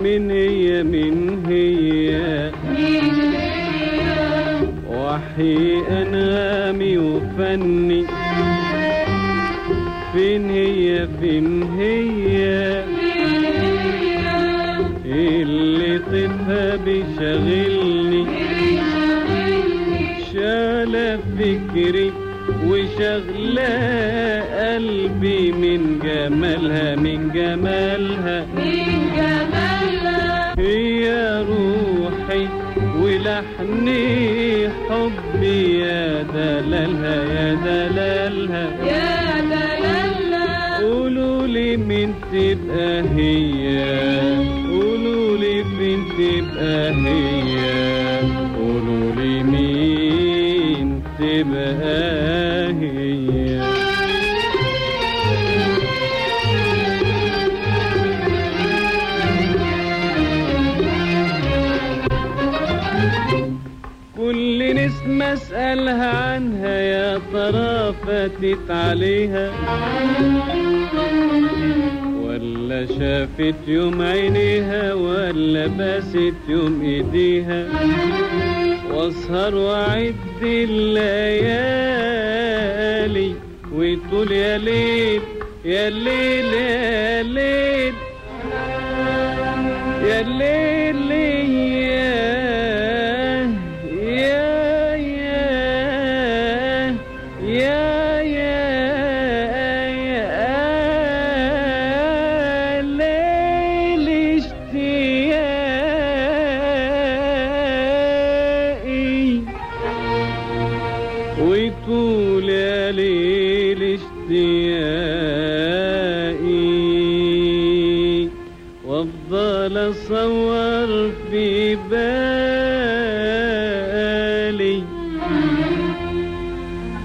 من هي من هي؟ وحي أنامي وفني. فين هي؟ فين هي؟ اللي طفها بيشغلني. شال فكري وشغلة قلبي من جمالها من جمالها. هي روحي ولحني حبي يا دلالها يا دلالها. لي مين تبقى هي قولوا لي فين تبقى هي قولوا لي مين تبقى هي كل نسمة اسألها عنها فاتت عليها ولا شافت يوم عينيها ولا باست يوم إيديها. وأسهر وأعد الليالي وتقول يا ليل يا ليل يا ليل. يا ليل يا ويطول يا ليل اشتياقي وافضل اصور في بالي.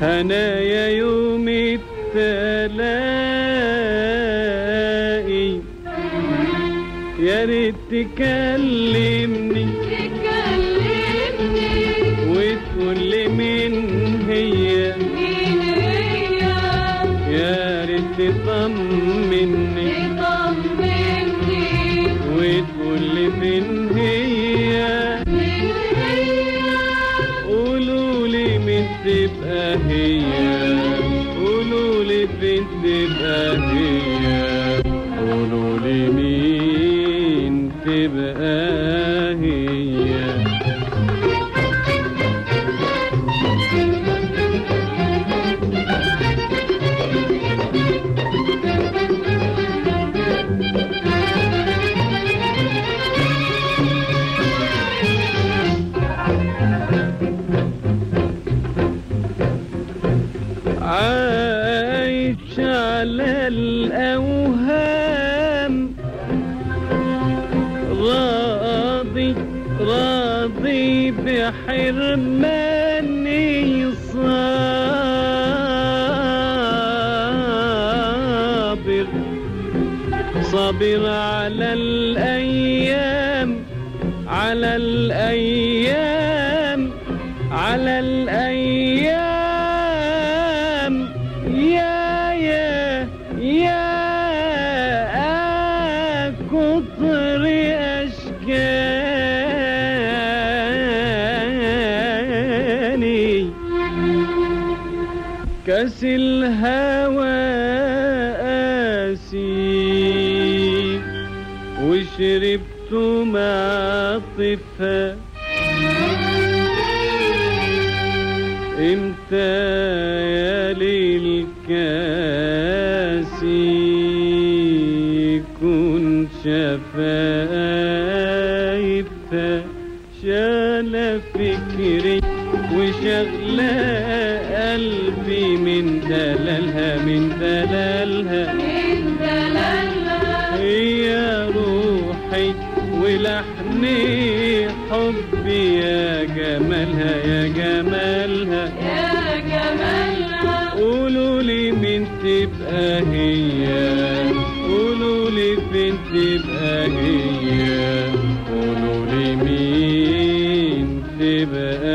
هنايا يوم التلاقي. يا ريت تكلمني تبقى هي قولوا لي فين تبقى هي قولوا لي مين تبقى هي عايش على الأوهام. راضي راضي بحرماني صابر صابر على الأيام على الأيام على الأيام. كأس الهوى قاسي وشربت معطفها إمتى يا ليل كاسي كن شفايفها شال فكري. وشغلة قلبي من دلالها من دلالها. هي روحي ولحني حبي يا جمالها يا جمالها. قولوا لي مين تبقى هي؟ لي فين تبقى هي؟ قولوا لي مين تبقى هي